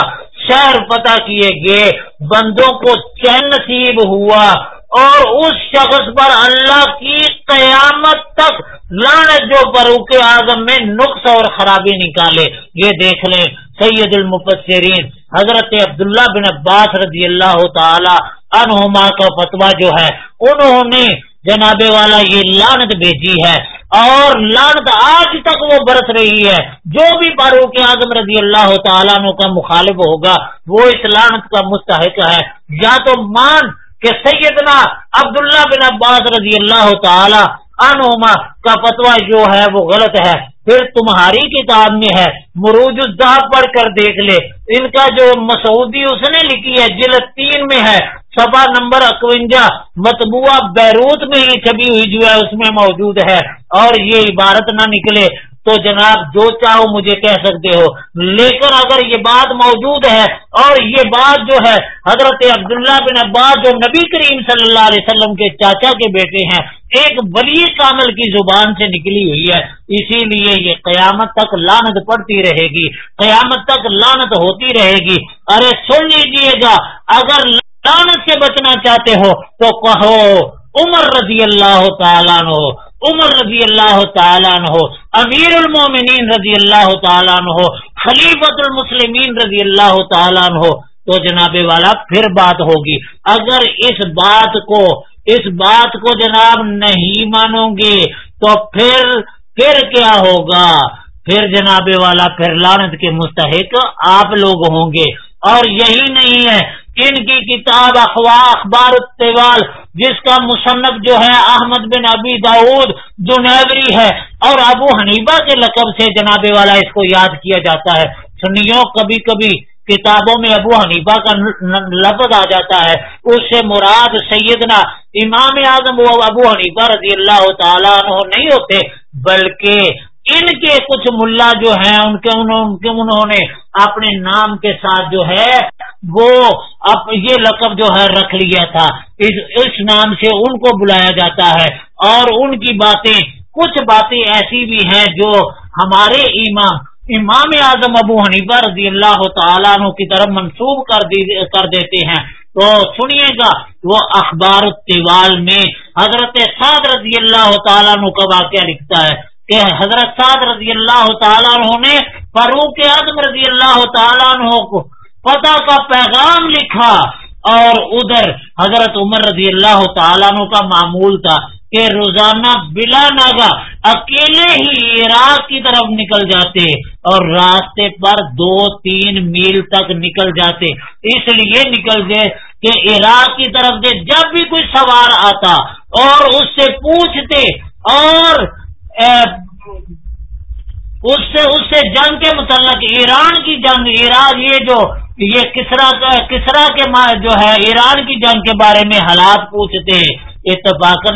شہر پتہ کیے گئے، بندوں کو چین نصیب ہوا، اور اس شخص پر اللہ کی قیامت تک لانت جو فروخ اعظم میں نقص اور خرابی نکالے، یہ دیکھ لیں سید المفسرین، حضرت عبداللہ بن عباس رضی اللہ تعالی عنہما کا فتوا جو ہے، انہوں نے جناب والا یہ لانت بھیجی ہے اور لانت آج تک وہ برس رہی ہے۔ جو بھی فاروق اعظم رضی اللہ تعالیٰ کا مخالف ہوگا، وہ اس لانت کا مستحق ہے۔ یا تو مان کہ سیدنا عبداللہ بن عباس رضی اللہ تعالی انما کا فتوا جو ہے وہ غلط ہے۔ پھر تمہاری کتاب میں ہے، مروج الزہب پڑھ کر دیکھ لے۔ ان کا جو مسعودی اس نے لکھی ہے، جلد تین میں ہے۔ سبا نمبر اکوجا مطبوعہ بیروت میں ہی چھپی ہوئی جو ہے، اس میں موجود ہے۔ اور یہ عبارت نہ نکلے۔ تو جناب جو چاہو مجھے کہہ سکتے ہو۔ لیکن اگر یہ بات موجود ہے اور یہ بات جو ہے حضرت عبداللہ بن عباس جو نبی کریم صلی اللہ علیہ وسلم کے چاچا کے بیٹے ہیں، ایک بلی کامل کی زبان سے نکلی ہوئی ہے۔ اسی لیے یہ قیامت تک لانت پڑتی رہے گی۔ قیامت تک لانت ہوتی رہے گی۔ ارے سن لیجیے گا، اگر لانت سے بچنا چاہتے ہو تو کہو، عمر رضی اللہ تعالیٰ عمر رضی اللہ تعالیٰ عنہ، امیر المومنین رضی اللہ تعالیٰ عنہ خلیفت المسلمین رضی اللہ تعالیٰ عنہ۔ تو جناب والا، پھر بات ہوگی۔ اگر اس بات کو، اس بات کو جناب نہیں مانو گے، تو پھر پھر کیا ہوگا؟ پھر جناب والا، پھر لانت کے مستحق آپ لوگ ہوں گے۔ اور یہی نہیں ہے ان کی کتاب اخوا اخبار التوال جس کا مصنف جو ہے احمد بن ابی داود جو نیوری ہے، اور ابو حنیبہ کے لقب سے جناب والا اس کو یاد کیا جاتا ہے۔ سنیوں، کبھی کبھی کتابوں میں ابو حنیفہ کا لفظ آ جاتا ہے۔ اس سے مراد سیدنا امام اعظم ابو حنیفہ رضی اللہ تعالیٰ عنہ نہیں ہوتے، بلکہ ان کے کچھ ملا جو ہیں، ان کے انہوں نے اپنے نام کے ساتھ جو ہے، وہ یہ لقب جو ہے، رکھ لیا تھا۔ اس اس نام سے ان کو بلایا جاتا ہے۔ اور ان کی باتیں، کچھ باتیں ایسی بھی ہیں جو ہمارے امام امام اعظم ابو حنیفہ رضی اللہ تعالیٰ عنہ کی طرف منسوب کر کر دیتے ہیں۔ تو سنیے گا، وہ اخبار التوال میں حضرت سعد رضی اللہ تعالیٰ عنہ کا واقعہ لکھتا ہے۔ کہ حضرت سعد رضی اللہ تعالیٰ عنہ نے فاروق اعظم رضی اللہ تعالیٰ عنہ کو پتہ کا پیغام لکھا اور ادھر حضرت عمر رضی اللہ تعالیٰ عنہ کا معمول تھا کہ روزانہ بلا ناگا اکیلے ہی عراق کی طرف نکل جاتے اور راستے پر دو تین میل تک نکل جاتے۔ اس لیے نکل گئے کہ عراق کی طرف سے جب بھی کوئی سوار آتا اور اس سے پوچھتے اور اس سے اس سے جنگ کے متعلق، ایران کی جنگ، ایران یہ جو، یہ کسرا کسرا کے جو ہے، ایران کی جنگ کے بارے میں حالات پوچھتے ہیں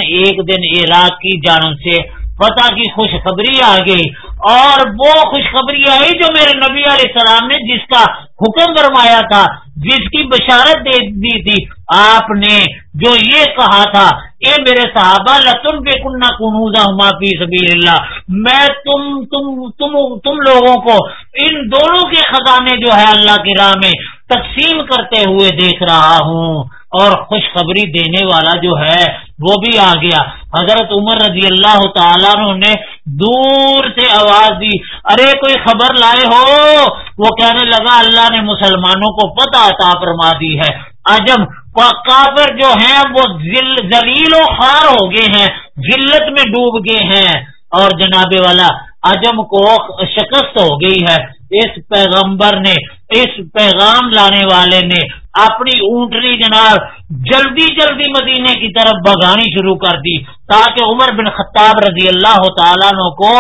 ایک دن عراق کی جانب سے فتح کی خوشخبری آ گئی اور وہ خوشخبری آئی جو میرے نبی علیہ السلام نے جس کا حکم فرمایا تھا، جس کی بشارت دے دی تھی۔ آپ نے جو یہ کہا تھا، اے میرے صحابہ لتم پہ کنہ کنوزا ہما فی سبیل اللہ۔ میں تم تم تم تم لوگوں کو ان دونوں کے خزانے جو ہے اللہ کی راہ میں تقسیم کرتے ہوئے دیکھ رہا ہوں۔ اور خوشخبری دینے والا جو ہے وہ بھی آ گیا۔ حضرت عمر رضی اللہ تعالیٰ نے دور سے آواز دی، ارے کوئی خبر لائے ہو؟ وہ کہنے لگا، اللہ نے مسلمانوں کو پتہ عطا فرما دی ہے۔ عجم، کافر جو ہیں وہ ذلیل و خار ہو گئے ہیں، ذلت میں ڈوب گئے ہیں۔ اور جناب والا، عجم کو شکست ہو گئی ہے۔ اس پیغمبر نے، اس پیغام لانے والے نے اپنی اونٹنی جناب جلدی جلدی مدینے کی طرف بگانی شروع کر دی، تاکہ عمر بن خطاب رضی اللہ تعالیٰ کو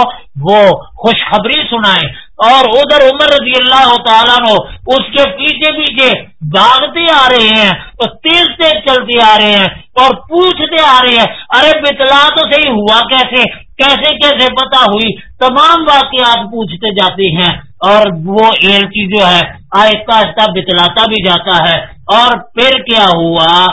وہ خوشخبری سنائے۔ اور ادھر عمر رضی اللہ تعالیٰ نو اس کے پیچھے پیچھے بھاگتے آ رہے ہیں تو تیز تیز چلتے آ رہے ہیں، اور پوچھتے آ رہے ہیں، ارے بتلا تو صحیح ہوا کیسے؟ کیسے کیسے پتا ہوئی؟ تمام واقعات پوچھتے جاتے ہیں۔ اور وہ ایلچی جو ہے آہستہ آہستہ بتلاتا بھی جاتا ہے اور پھر کیا ہوا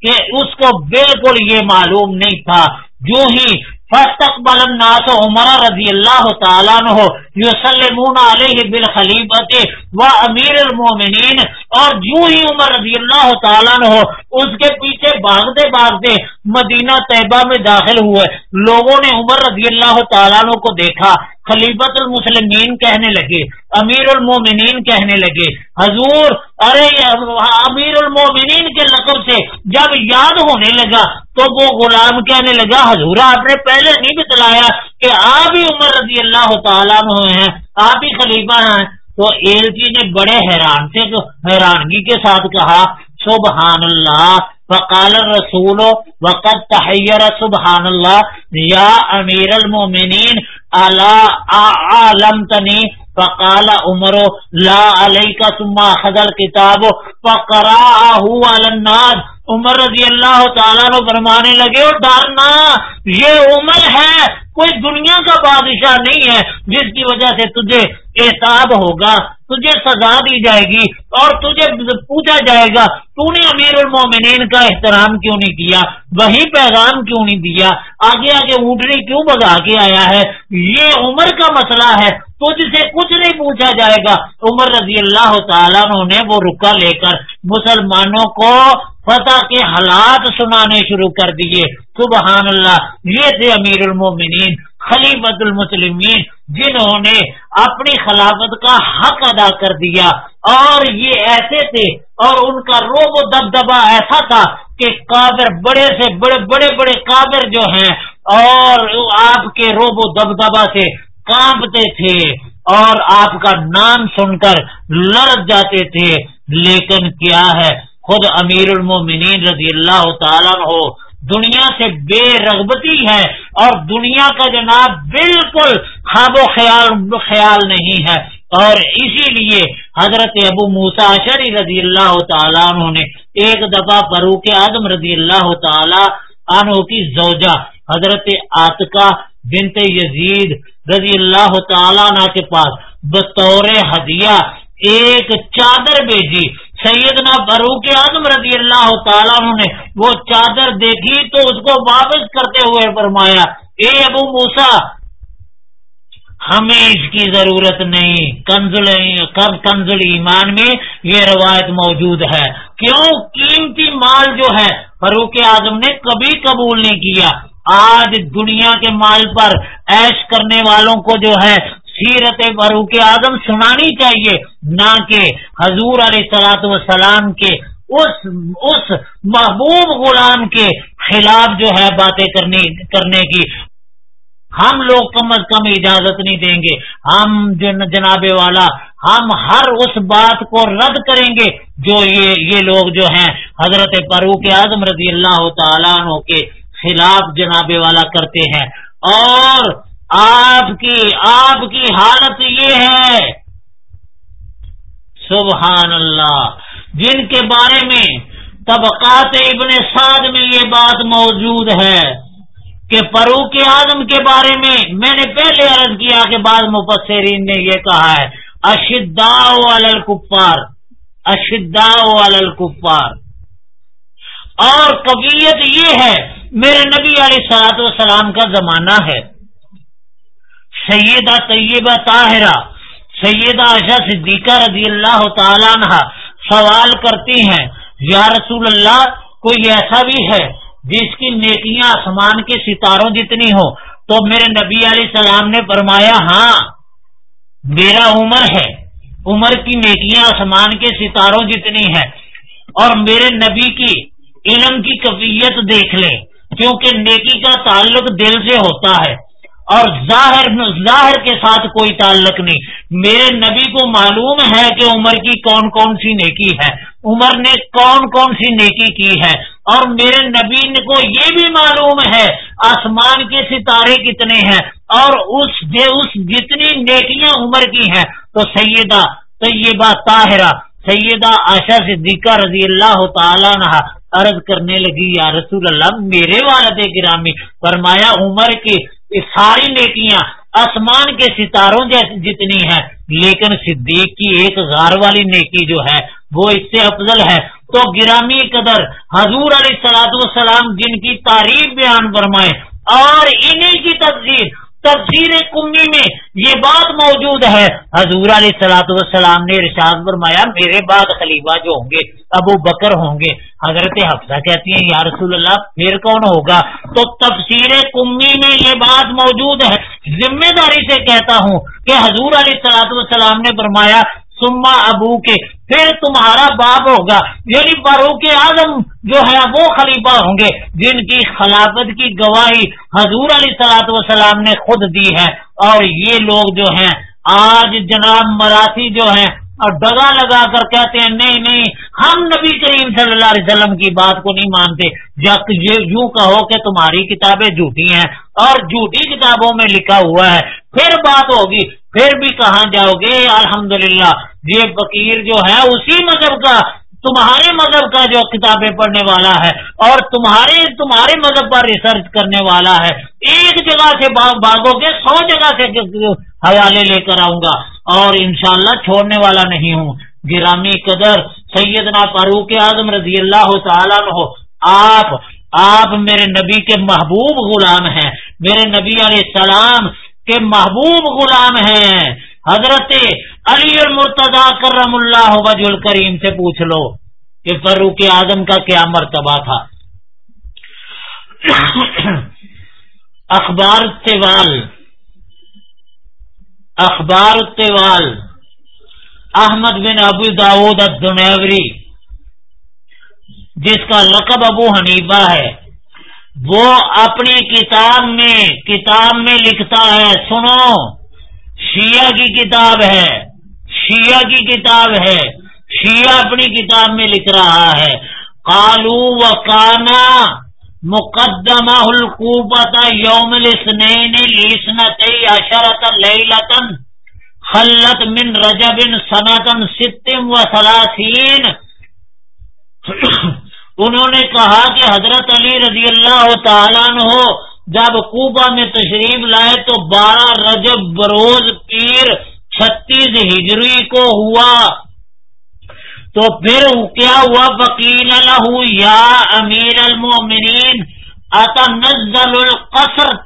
کہ اس کو بالکل یہ معلوم نہیں تھا۔ جو ہی فاستقبل الناس عمر رضی اللہ تعالیٰ عنہ یسلمون علیہ بالخلیفت و امیر المومنین اور جو ہی عمر رضی اللہ تعالیٰ عنہ اس کے پیچھے بھاگتے بھاگتے مدینہ طیبہ میں داخل ہوئے، لوگوں نے عمر رضی اللہ تعالیٰ عنہ کو دیکھا۔ خلیفت المسلمین کہنے لگے، امیر المومنین کہنے لگے، حضور، ارے امیر المومنین کے لقب سے جب یاد ہونے لگا تو وہ غلام کہنے لگا، حضور آپ نے پہلے نہیں بتلایا کہ آپ ہی عمر رضی اللہ تعالیٰ ہیں، آپ ہی خلیفہ ہیں۔ تو ایلچی جی نے بڑے حیران سے، حیرانگی کے ساتھ کہا، سبحان اللہ، فقال الرسول وقت تحیر سبحان اللہ، یا امیر المومنین عالمتنی فقال عمر لا علیہ کا تما حضر کتاب پکرا على الناس عمر رضی اللہ تعالیٰ نے فرمانے لگے، اور ڈارنا یہ عمر ہے، کوئی دنیا کا بادشاہ نہیں ہے، جس کی وجہ سے تجھے احساب ہوگا، تجھے سزا دی جائے گی، اور تجھے پوچھا جائے گا، تو نے امیر المومنین کا احترام کیوں نہیں کیا؟ وہی پیغام کیوں نہیں دیا؟ آگے آگے اونٹنی کیوں بگا کے آیا ہے؟ یہ عمر کا مسئلہ ہے، تجھ سے کچھ نہیں پوچھا جائے گا۔ عمر رضی اللہ تعالیٰ نے وہ رکا لے کر مسلمانوں کو فتح کے حالات سنانے شروع کر دیے۔ سبحان اللہ، یہ تھے امیر المومنین خلیفت المسلمین، جنہوں نے اپنی خلافت کا حق ادا کر دیا۔ اور یہ ایسے تھے، اور ان کا روب و دبدبا ایسا تھا کہ کابر بڑے سے بڑے بڑے بڑے کابر جو ہیں، اور آپ کے روب و دبدبا سے کانپتے تھے، اور آپ کا نام سن کر لڑ جاتے تھے۔ لیکن کیا ہے؟ خود امیر المومنین رضی اللہ تعالیٰ ہو دنیا سے بے رغبتی ہے اور دنیا کا جناب بالکل خواب و خیال خیال نہیں ہے۔ اور اسی لیے حضرت ابو موسا شری رضی اللہ تعالیٰ عنہ نے ایک دفعہ فروخ اعظم رضی اللہ تعالی عنہ کی زوجہ حضرت آتکا بنت یزید رضی اللہ تعالیٰ عنہ کے پاس بطور ہدیہ ایک چادر بھیجی۔ سیدنا فروخ اعظم رضی اللہ تعالیٰ عنہ نے وہ چادر دیکھی تو اس کو واپس کرتے ہوئے فرمایا، اے ابو موسا ہمیں اس کی ضرورت نہیں، کنزل کنزل ایمان میں یہ روایت موجود ہے۔ کیوں؟ قیمتی مال جو ہے فروخ اعظم نے کبھی قبول نہیں کیا۔ آج دنیا کے مال پر ایش کرنے والوں کو جو ہے سیرت فروخ اعظم سنانی چاہیے، نہ کہ حضور علیہ سلاۃ وسلام کے اس اس محبوب غلام کے خلاف جو ہے باتیں کرنے کی۔ ہم لوگ کم از کم اجازت نہیں دیں گے۔ ہم جناب والا، ہم ہر اس بات کو رد کریں گے جو یہ یہ لوگ جو ہیں حضرت فاروق اعظم رضی اللہ تعالیٰ عنہ کے خلاف جناب والا کرتے ہیں۔ اور آپ کی آپ کی حالت یہ ہے۔ سبحان اللہ۔ جن کے بارے میں طبقات ابن سعد میں یہ بات موجود ہے کہ فروخ اعظم کے بارے میں میں نے پہلے عرض کیا کہ بعض مفسرین نے یہ کہا ہے اشدا الکفار اشدا الکفار۔ اور کبیت یہ ہے، میرے نبی علیہ سلاط والسلام کا زمانہ ہے۔ سیدہ طیبہ طاہرہ، سیدہ عشا صدیقہ رضی اللہ تعالیٰ عنہ سوال کرتی ہیں، یا رسول اللہ، کوئی ایسا بھی ہے جس کی نیکیاں آسمان کے ستاروں جتنی ہو تو میرے نبی علیہ السلام نے فرمایا ہاں میرا عمر ہے، عمر کی نیکیاں آسمان کے ستاروں جتنی ہے اور میرے نبی کی علم کی کفیت دیکھ لیں، کیونکہ نیکی کا تعلق دل سے ہوتا ہے۔ اور ظاہر ظاہر کے ساتھ کوئی تعلق نہیں۔ میرے نبی کو معلوم ہے کہ عمر کی کون کون سی نیکی ہے۔ عمر نے کون کون سی نیکی کی ہے۔ اور میرے نبی کو یہ بھی معلوم ہے آسمان کے ستارے کتنے ہیں اور اس اس جتنی نیکیاں عمر کی ہیں۔ تو سیدہ طیبہ طاہرہ، سیدہ آشا صدیقہ رضی اللہ تعالیٰ عرض کرنے لگی، یا رسول اللہ، میرے والد گرامی، فرمایا عمر کی ساری نیکیاں آسمان کے ستاروں جیسی جتنی ہے لیکن صدیق کی ایک غار والی نیکی جو ہے، وہ اس سے افضل ہے۔ تو گرامی قدر حضور علیہ سلاد والسلام جن کی تعریف بیان فرمائے، اور انہیں کی تفصیل تفسیر کمی میں یہ بات موجود ہے۔ حضور علیہ سلاۃ والسلام نے ارشاد فرمایا، میرے بعد خلیفہ جو ہوں گے، ابو بکر ہوں گے۔ حضرت حفصہ کہتی ہیں، یا رسول اللہ، پھر کون ہوگا؟ تو تفسیر کمی میں یہ بات موجود ہے۔ ذمہ داری سے کہتا ہوں کہ حضور علیہ سلاۃ والسلام نے فرمایا سما ابو کے پھر تمہارا باپ ہوگا۔ یعنی فاروق اعظم جو ہے وہ خلیفہ ہوں گے، جن کی خلافت کی گواہی حضور علیہ سلاط وسلام نے خود دی ہے۔ اور یہ لوگ جو ہیں، آج جناب مراٹھی جو ہیں، اور ڈگا لگا کر کہتے ہیں، نہیں نہیں، ہم نبی کریم صلی اللہ علیہ وسلم کی بات کو نہیں مانتے۔ جب یہ یوں کہو کہ تمہاری کتابیں جھوٹی ہیں، اور جھوٹی کتابوں میں لکھا ہوا ہے، پھر بات ہوگی۔ پھر بھی کہاں جاؤ گے؟ الحمدللہ، یہ فقیر جو ہے اسی مذہب کا، تمہارے مذہب کا جو کتابیں پڑھنے والا ہے اور تمہارے تمہارے مذہب پر ریسرچ کرنے والا ہے۔ ایک جگہ سے باغوں کے سو جگہ سے حوالے لے کر آؤں گا۔ اور انشاءاللہ چھوڑنے والا نہیں ہوں۔ گرامی قدر، سیدنا فاروق اعظم رضی اللہ تعالیٰ ہو آپ آپ میرے نبی کے محبوب غلام ہیں۔ میرے نبی علیہ السلام کے محبوب غلام ہیں۔ حضرت علی المرتضی کرم اللہ وج الکریم سے پوچھ لو کہ فروخ اعظم کا کیا مرتبہ تھا۔ اخبار تیوال اخبار تیوال، احمد بن ابو داود الدنیوری جس کا لقب ابو حنیبہ ہے۔ وہ اپنی کتاب میں کتاب میں لکھتا ہے، سنو، شیعہ کی کتاب ہے، شیعہ کی کتاب ہے، شیعہ اپنی کتاب میں لکھ رہا ہے۔ کالو و کانا مقدمہ القوبت یوم السنین لیسنت اشرت لیلتن خلت من رجب سنتن ستم و سلاسین انہوں نے کہا کہ حضرت علی رضی اللہ تعالیٰ ہو جب کوبا میں تشریف لائے تو بارہ رجب بروز پیر چھتیس ہجری کو ہوا۔ تو پھر کیا ہوا؟ وکیل یا امیر المومنین اتنزل القصر؟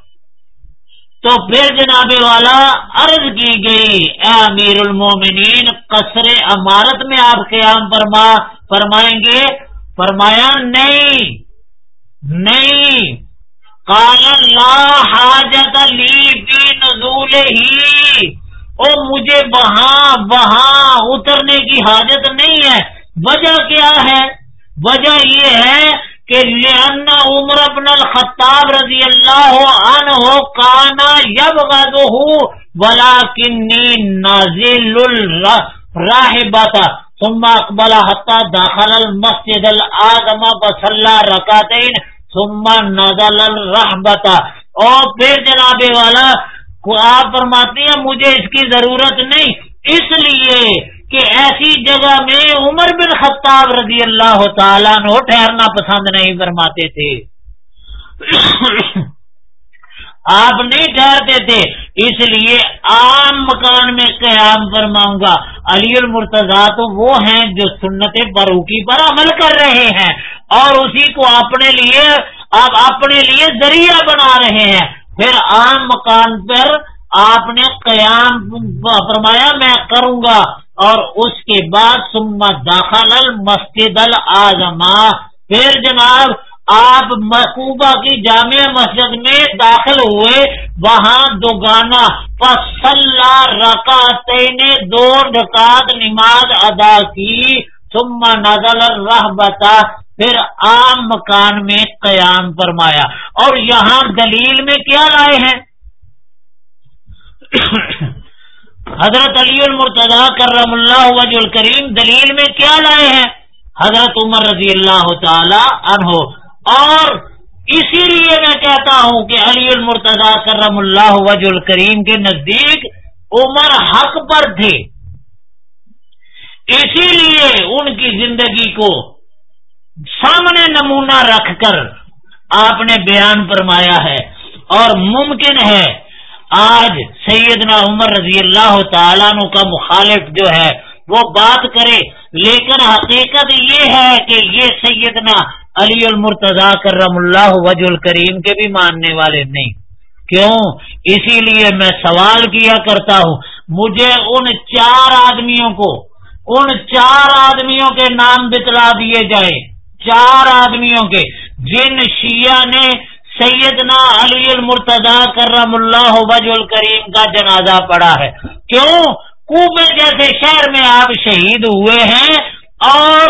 تو پھر جناب والا عرض کی گئی، اے امیر المومنین قصر عمارت میں آپ قیام فرما فرمائیں گے۔ فرمایا نہیں نہیں۔ کال اللہ حاجت لی فی نزول ہی او مجھے وہاں وہاں اترنے کی حاجت نہیں ہے۔ وجہ کیا ہے؟ وجہ یہ ہے کہ عمر ابن الخطاب رضی اللہ عنہ کانا یب بلا کنی نازل راہ ثم اقبل حتى داخل المسجد الاعظم فصلى ركعتين ثم نزل الرحبتا اور پھر جناب والا، آپ فرماتے ہیں، مجھے اس کی ضرورت نہیں، اس لیے کہ ایسی جگہ میں عمر بن خطاب رضی اللہ تعالیٰ نو ٹھہرنا پسند نہیں فرماتے تھے۔ آپ نہیں ٹھہرتے تھے، اس لیے عام مکان میں قیام فرماؤں گا۔ علی المرتضا تو وہ ہیں جو سنت بروکی پر عمل کر رہے ہیں۔ اور اسی کو اپنے لیے، آپ اپنے لیے ذریعہ بنا رہے ہیں۔ پھر عام مکان پر آپ نے قیام فرمایا، میں کروں گا۔ اور اس کے بعد سمت داخل المسجد العظما پھر جناب آپ محبوبہ کی جامع مسجد میں داخل ہوئے، وہاں دو گانا پسلہ رکاتے نے دو رکعت نماز ادا کی سما نزل الرح بتا پھر عام مکان میں قیام فرمایا۔ اور یہاں دلیل میں کیا لائے ہیں؟ حضرت علی المرتضی کرم اللہ وج الکریم، دلیل میں کیا لائے ہیں؟ حضرت عمر رضی اللہ تعالی عنہ اور اسی لیے میں کہتا ہوں کہ علی المرتضی کرم اللہ وج الکریم کے نزدیک عمر حق پر تھے۔ اسی لیے ان کی زندگی کو سامنے نمونہ رکھ کر آپ نے بیان فرمایا ہے۔ اور ممکن ہے آج سیدنا عمر رضی اللہ تعالیٰ کا مخالف جو ہے وہ بات کرے، لیکن حقیقت یہ ہے کہ یہ سیدنا علی المرتضی کرم اللہ وج الکریم کے بھی ماننے والے نہیں۔ کیوں؟ اسی لیے میں سوال کیا کرتا ہوں۔ مجھے ان چار آدمیوں کو، ان چار آدمیوں کے نام بتلا دیے جائیں۔ چار آدمیوں کے، جن شیعہ نے سیدنا علی المرتضی کرم اللہ وج الکریم کا جنازہ پڑا ہے۔ کیوں؟ کوبے جیسے شہر میں آپ شہید ہوئے ہیں اور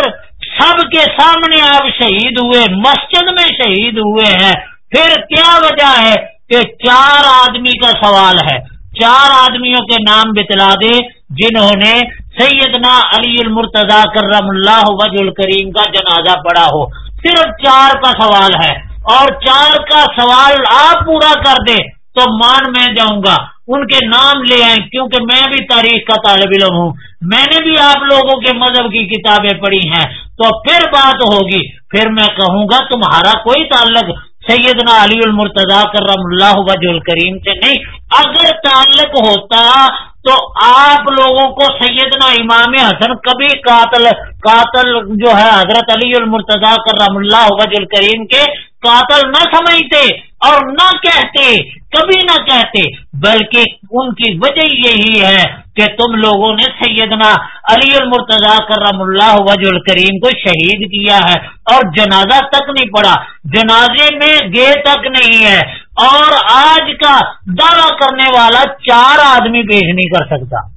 سب کے سامنے آپ شہید ہوئے، مسجد میں شہید ہوئے ہیں۔ پھر کیا وجہ ہے کہ چار آدمی کا سوال ہے؟ چار آدمیوں کے نام بتلا دے جنہوں نے سیدنا علی المرتضی کرم اللہ وج الکریم کا جنازہ پڑا ہو۔ صرف چار کا سوال ہے۔ اور چار کا سوال آپ پورا کر دیں تو مان میں جاؤں گا۔ ان کے نام لے آئیں، کیونکہ میں بھی تاریخ کا طالب علم ہوں۔ میں نے بھی آپ لوگوں کے مذہب کی کتابیں پڑھی ہیں۔ تو پھر بات ہوگی۔ پھر میں کہوں گا، تمہارا کوئی تعلق سیدنا علی المرتضی کرم اللہ وج الکریم سے نہیں۔ اگر تعلق ہوتا تو آپ لوگوں کو سیدنا امام حسن کبھی قاتل قاتل جو ہے حضرت علی المرتضی کرم اللہ وج الکریم کے قاتل نہ سمجھتے اور نہ کہتے، کبھی نہ کہتے، بلکہ ان کی وجہ یہی ہے کہ تم لوگوں نے سیدنا علی المرتضی کرم اللہ وج الکریم کو شہید کیا ہے اور جنازہ تک نہیں پڑا۔ جنازے میں گے تک نہیں ہے اور آج کا دعوی کرنے والا چار آدمی پیش نہیں کر سکتا۔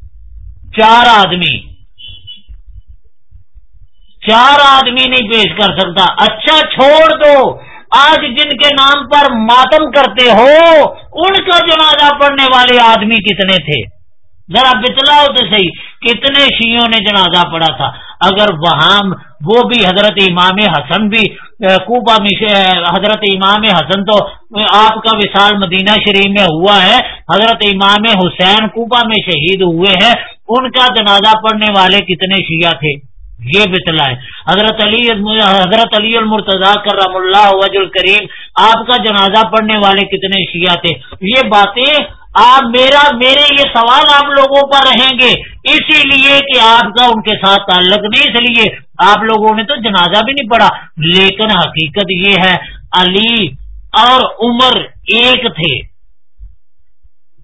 چار آدمی۔ چار آدمی نہیں پیش کر سکتا۔ اچھا چھوڑ دو۔ آج جن کے نام پر ماتم کرتے ہو، ان کا جنازہ پڑھنے والے آدمی کتنے تھے؟ ذرا بتلاؤ تو صحیح، کتنے شیوں نے جنازہ پڑا تھا؟ اگر وہاں وہ بھی حضرت امام حسن بھی کوبا میں حضرت امام حسن تو آپ کا وشال مدینہ شریف میں ہوا ہے، حضرت امام حسین کوبا میں شہید ہوئے ہیں، ان کا جنازہ پڑھنے والے کتنے شیعہ تھے؟ یہ بتلا ہے۔ حضرت علی حضرت علی المرتضی کرم اللہ وج الکریم، آپ کا جنازہ پڑھنے والے کتنے شیعہ تھے؟ یہ باتیں آپ میرا میرے یہ سوال آپ لوگوں پر رہیں گے۔ اسی لیے کہ آپ کا ان کے ساتھ تعلق نہیں، اس لیے آپ لوگوں نے تو جنازہ بھی نہیں پڑھا۔ لیکن حقیقت یہ ہے، علی اور عمر ایک تھے۔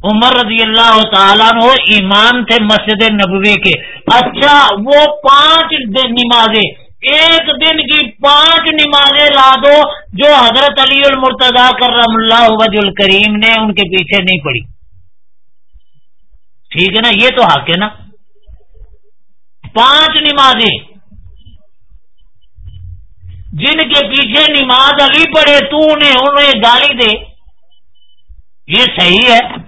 عمر رضی اللہ تعالیٰ وہ امام تھے مسجد نبوی کے۔ اچھا وہ پانچ نمازیں، ایک دن کی پانچ نمازیں لا دو جو حضرت علی المرتضی کرم اللہ وج الکریم نے ان کے پیچھے نہیں پڑھی۔ ٹھیک ہے نا؟ یہ تو حق ہے نا؟ پانچ نمازیں۔ جن کے پیچھے نماز علی پڑھے، تو انہیں انہیں گالی دے۔ یہ صحیح ہے۔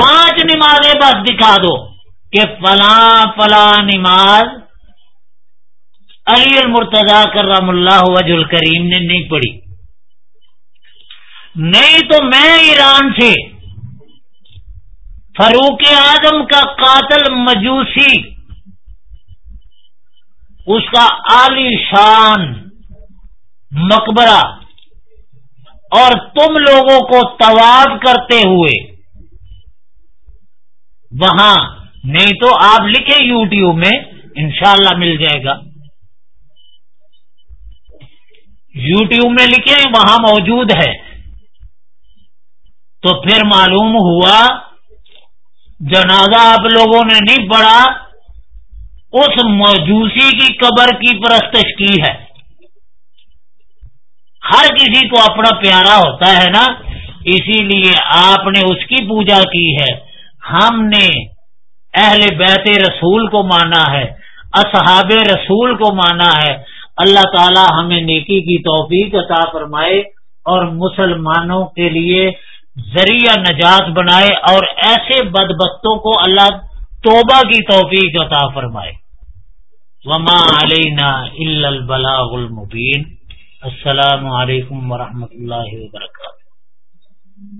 پانچ نمازیں بس دکھا دو کہ فلاں فلاں نماز علی المرتضی کرم اللہ وج الکریم نے نہیں پڑھی۔ نہیں تو میں ایران سے فاروق اعظم کا قاتل مجوسی، اس کا عالی شان مقبرہ اور تم لوگوں کو طواف کرتے ہوئے وہاں۔ نہیں تو آپ لکھیں یو ٹیوب میں، انشاءاللہ مل جائے گا۔ یو ٹیوب میں لکھیں، وہاں موجود ہے۔ تو پھر معلوم ہوا، جنازہ آپ لوگوں نے نہیں پڑھا، اس موجوسی کی قبر کی پرستش کی ہے۔ ہر کسی کو اپنا پیارا ہوتا ہے نا، اسی لیے آپ نے اس کی پوجا کی ہے۔ ہم نے اہل بیت رسول کو مانا ہے، اصحاب رسول کو مانا ہے۔ اللہ تعالی ہمیں نیکی کی توفیق عطا فرمائے اور مسلمانوں کے لیے ذریعہ نجات بنائے اور ایسے بدبختوں کو اللہ توبہ کی توفیق عطا فرمائے۔ وما علینا البلاغ المبین۔ السلام علیکم ورحمۃ اللہ وبرکاتہ۔